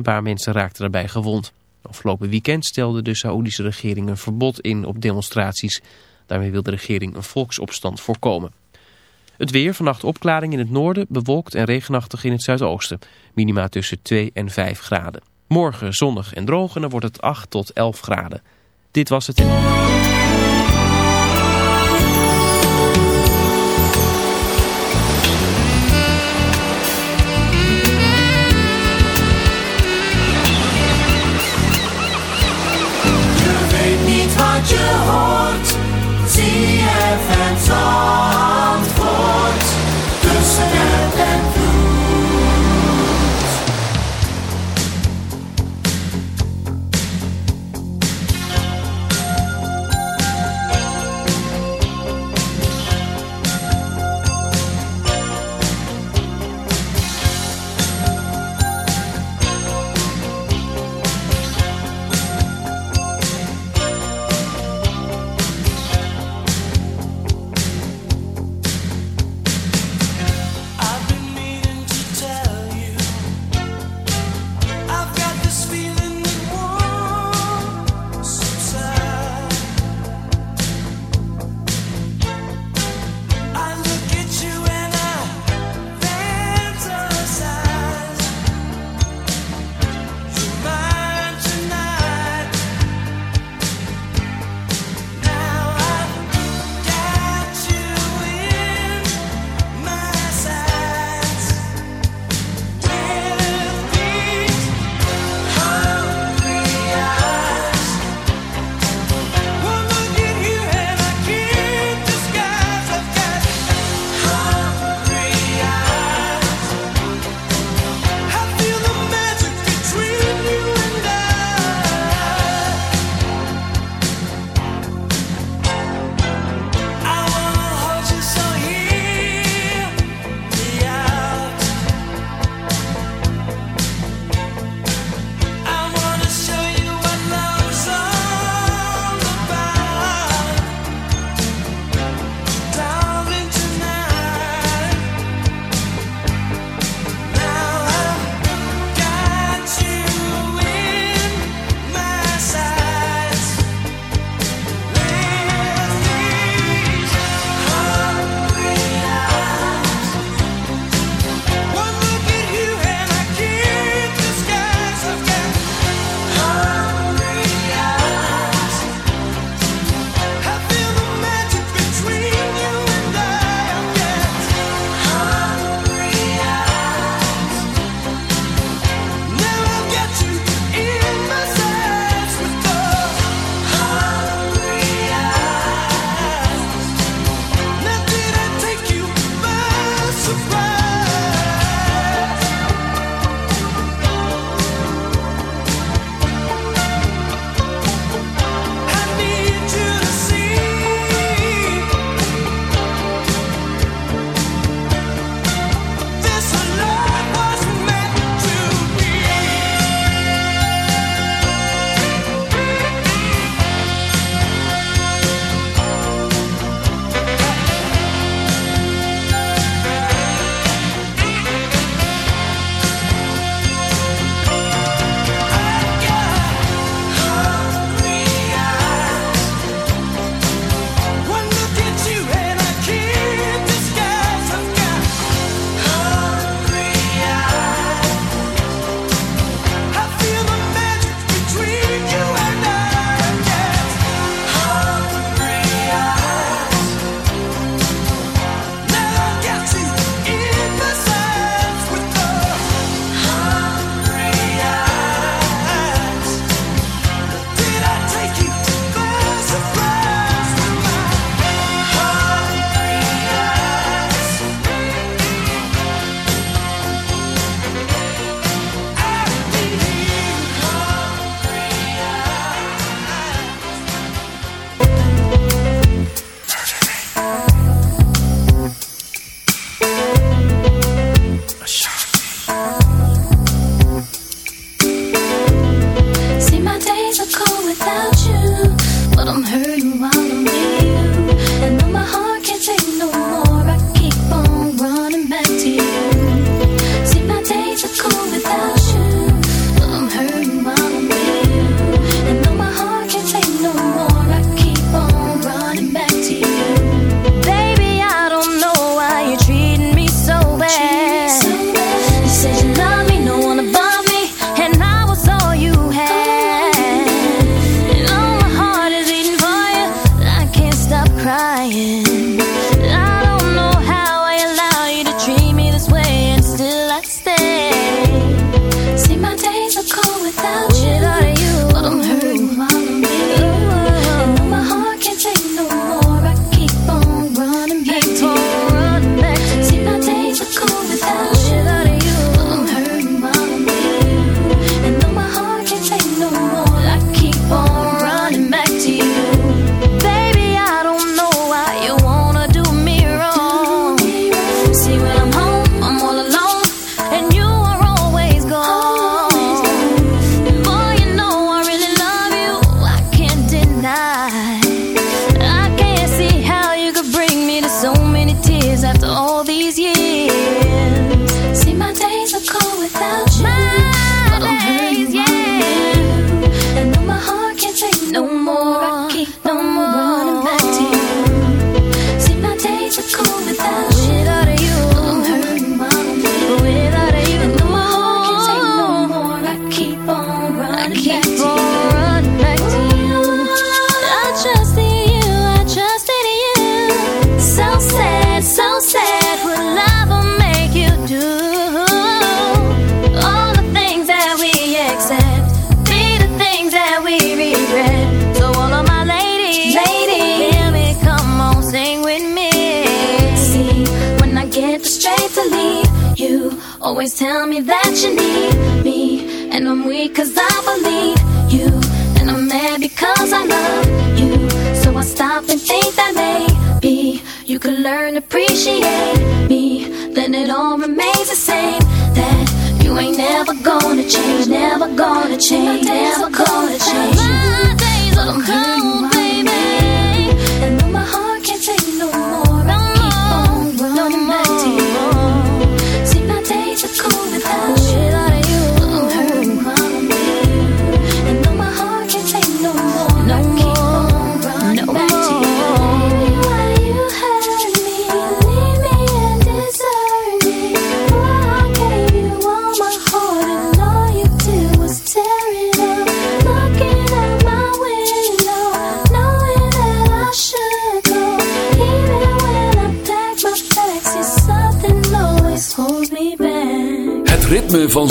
Een paar mensen raakten daarbij gewond. Afgelopen weekend stelde de Saoedische regering een verbod in op demonstraties. Daarmee wil de regering een volksopstand voorkomen. Het weer, vannacht opklaring in het noorden, bewolkt en regenachtig in het zuidoosten. Minima tussen 2 en 5 graden. Morgen zonnig en droog en wordt het 8 tot 11 graden. Dit was het... song.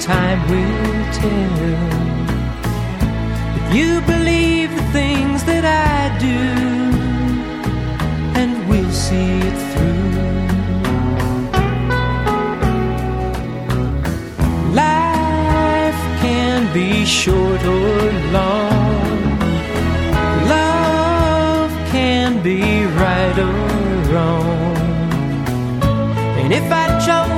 time will tell. If you believe the things that I do, and we'll see it through. Life can be short or long. Love can be right or wrong. And if I chose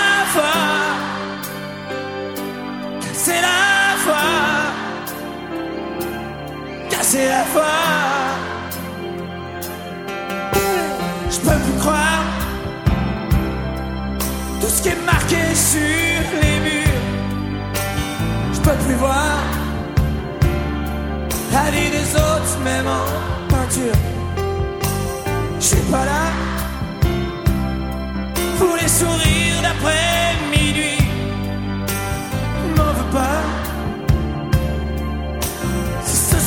Casser la voix. Je peux plus croire tout ce qui est marqué sur les murs. Je peux plus voir la vie des autres, même en peinture. Je suis pas là pour les sourires d'après minuit. M'en veux pas.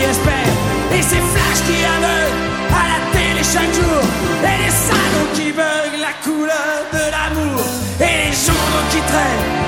Et ces flashs qui aveuglent à la télé chaque jour. Et les salauds qui veulent la couleur de l'amour. Et les journaux qui traînent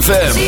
FM.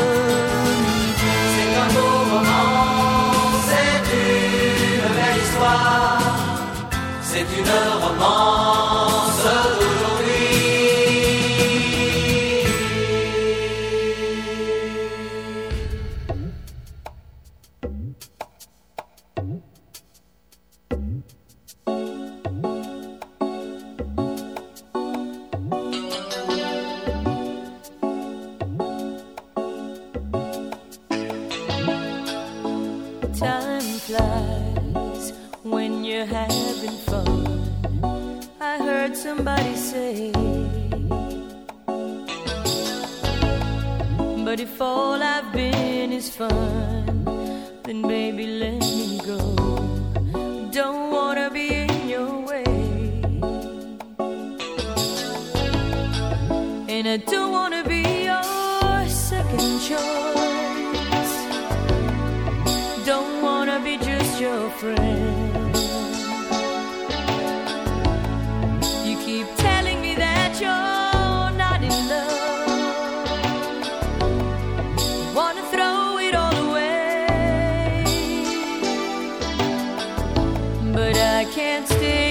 C'est une romance can't stay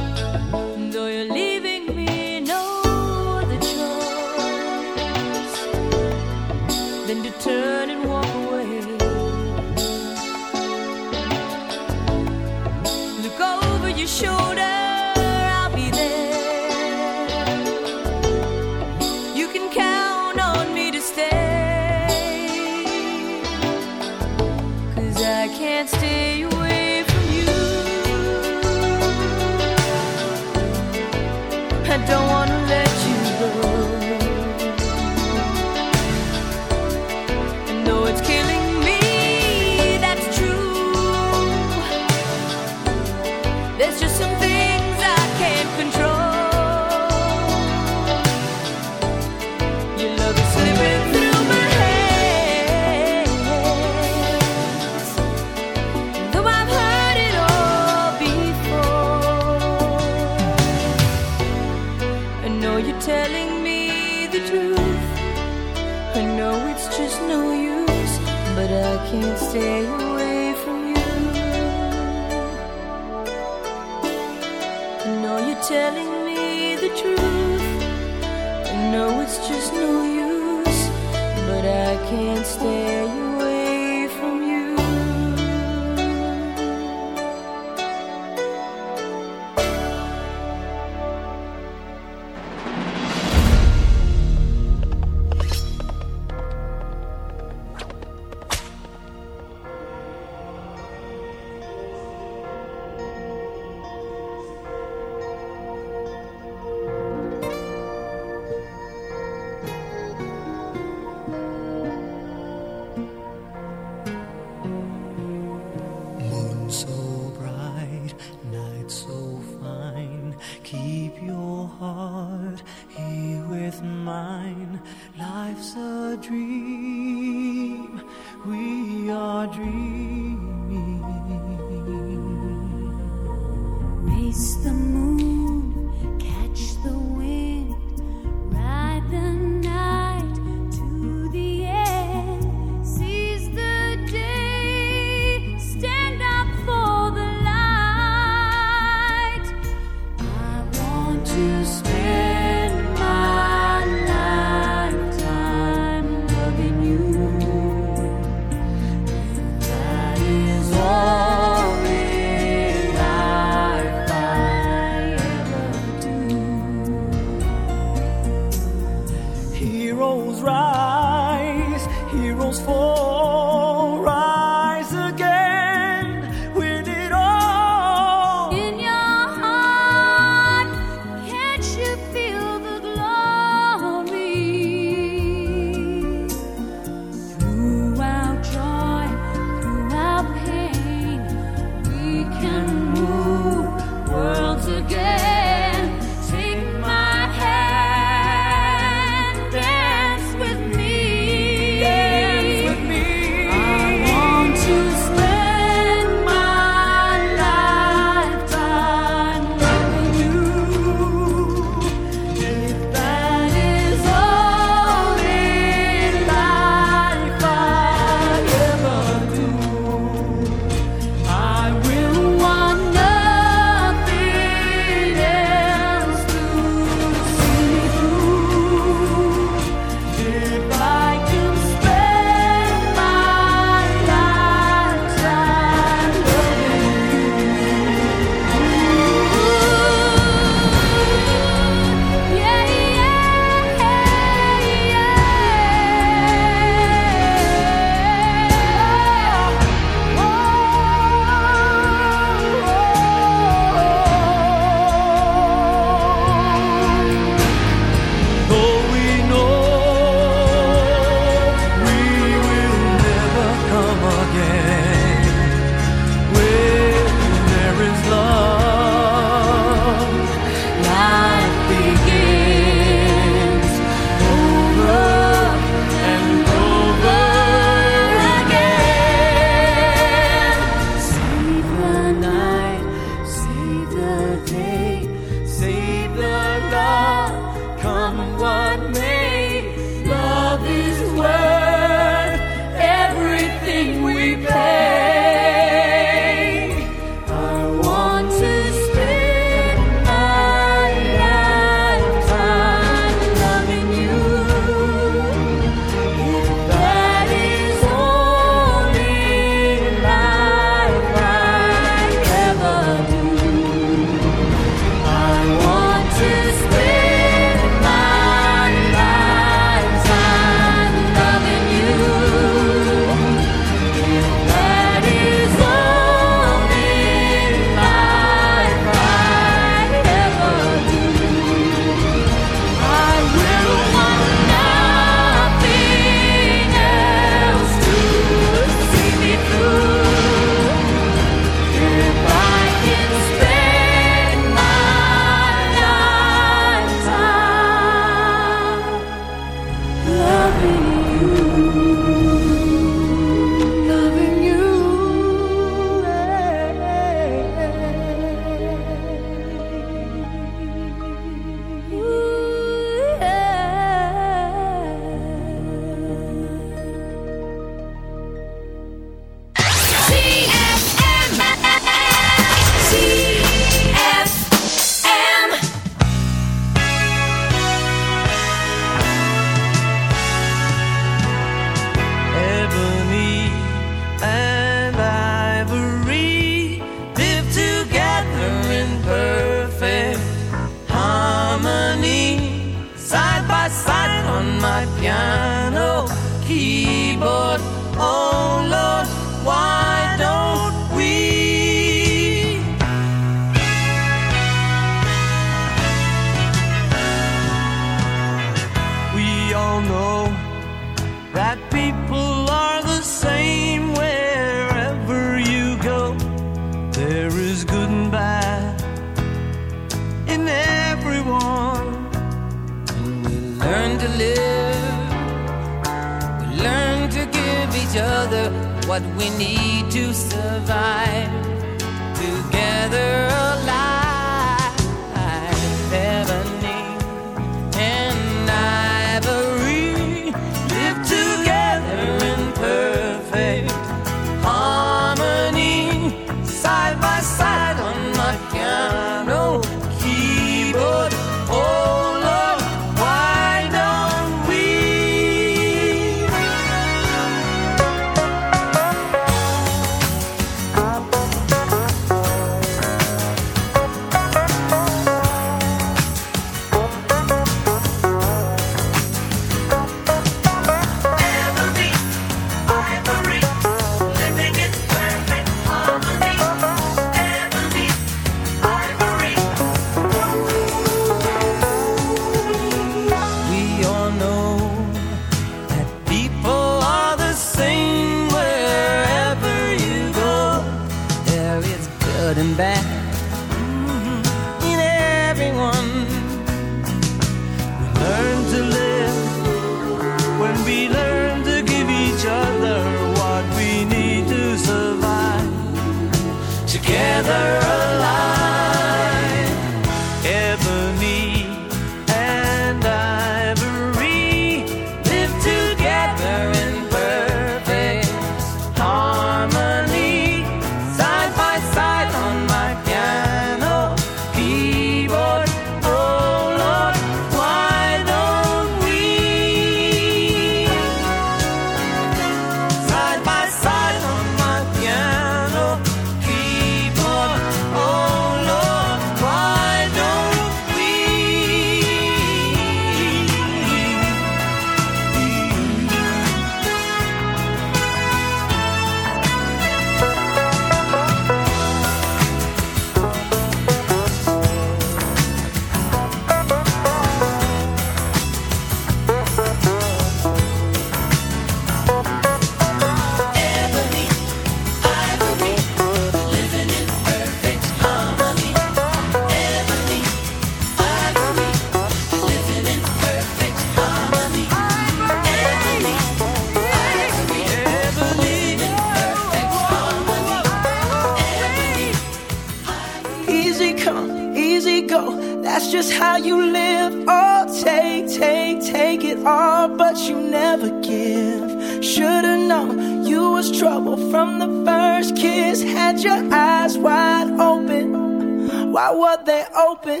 down. You was trouble from the first kiss. Had your eyes wide open. Why were they open?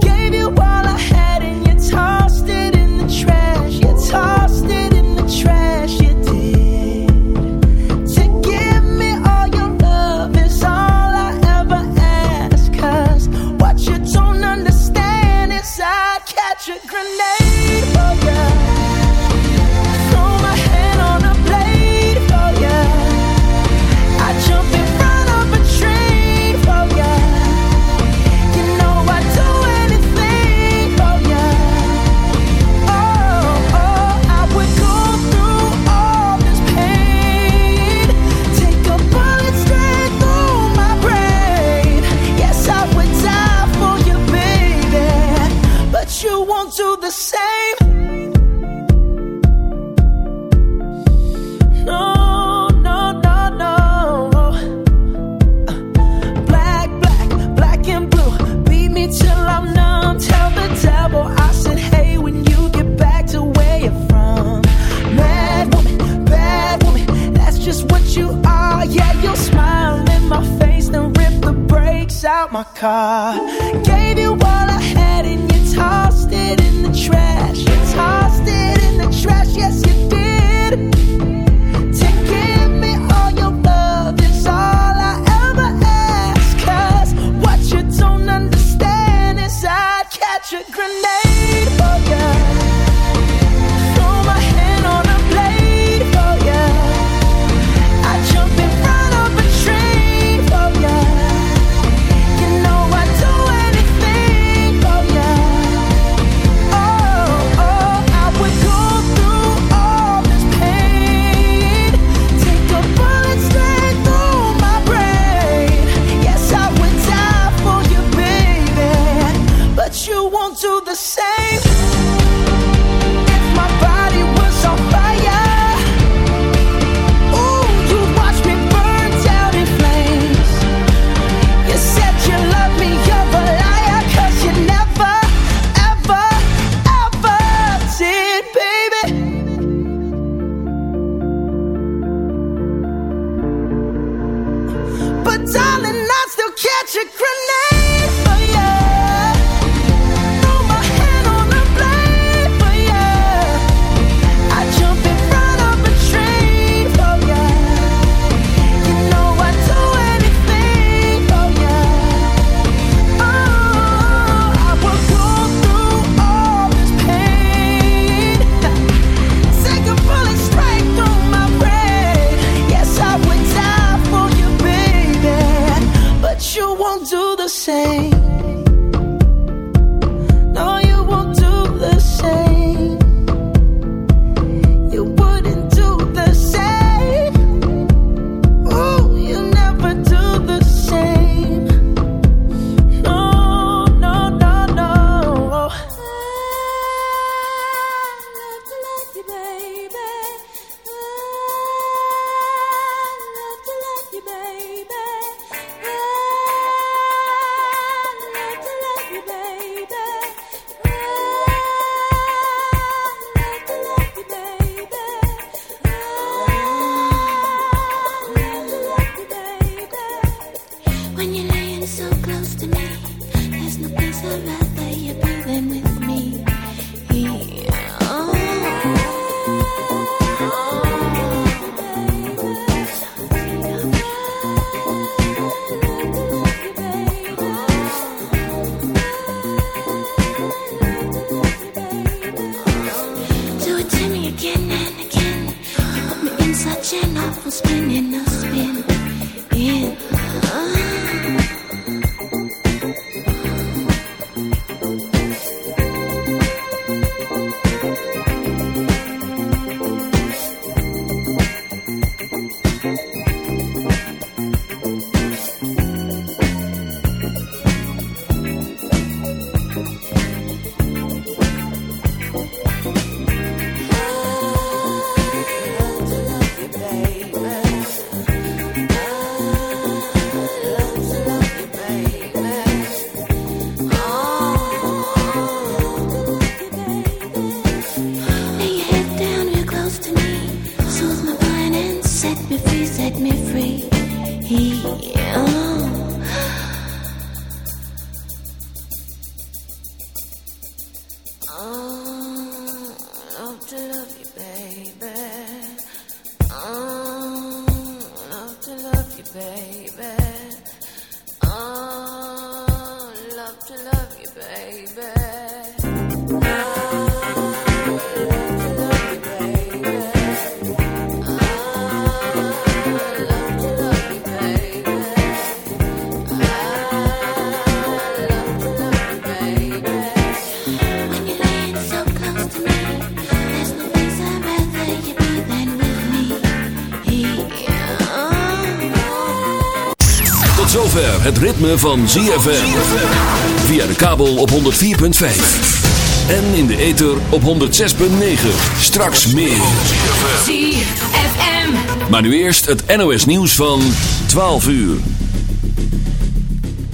Gave you all I car. Gave you het ritme van ZFM. Via de kabel op 104.5. En in de ether op 106.9. Straks meer. ZFM. Maar nu eerst het NOS nieuws van 12 uur.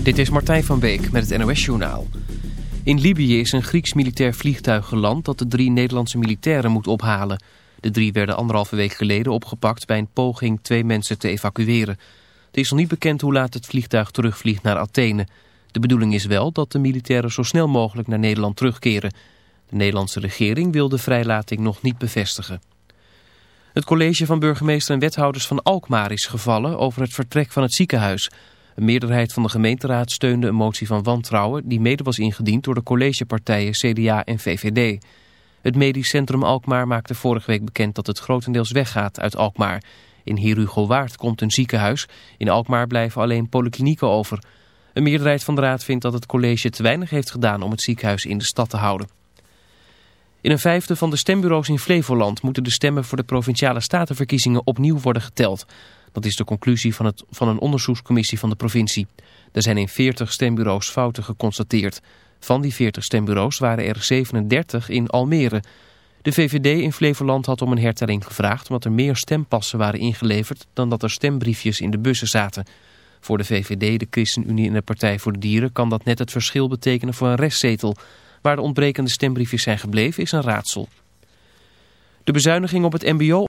Dit is Martijn van Beek met het NOS Journaal. In Libië is een Grieks militair vliegtuig geland dat de drie Nederlandse militairen moet ophalen. De drie werden anderhalve week geleden opgepakt bij een poging twee mensen te evacueren. Het is nog niet bekend hoe laat het vliegtuig terugvliegt naar Athene. De bedoeling is wel dat de militairen zo snel mogelijk naar Nederland terugkeren. De Nederlandse regering wil de vrijlating nog niet bevestigen. Het college van burgemeester en wethouders van Alkmaar is gevallen over het vertrek van het ziekenhuis. Een meerderheid van de gemeenteraad steunde een motie van wantrouwen die mede was ingediend door de collegepartijen CDA en VVD. Het medisch centrum Alkmaar maakte vorige week bekend dat het grotendeels weggaat uit Alkmaar. In Herugowaard komt een ziekenhuis. In Alkmaar blijven alleen polyklinieken over. Een meerderheid van de raad vindt dat het college te weinig heeft gedaan om het ziekenhuis in de stad te houden. In een vijfde van de stembureaus in Flevoland moeten de stemmen voor de provinciale statenverkiezingen opnieuw worden geteld. Dat is de conclusie van, het, van een onderzoekscommissie van de provincie. Er zijn in 40 stembureaus fouten geconstateerd. Van die 40 stembureaus waren er 37 in Almere. De VVD in Flevoland had om een hertelling gevraagd omdat er meer stempassen waren ingeleverd dan dat er stembriefjes in de bussen zaten. Voor de VVD, de ChristenUnie en de Partij voor de Dieren kan dat net het verschil betekenen voor een restzetel. Waar de ontbrekende stembriefjes zijn gebleven is een raadsel. De bezuiniging op het mbo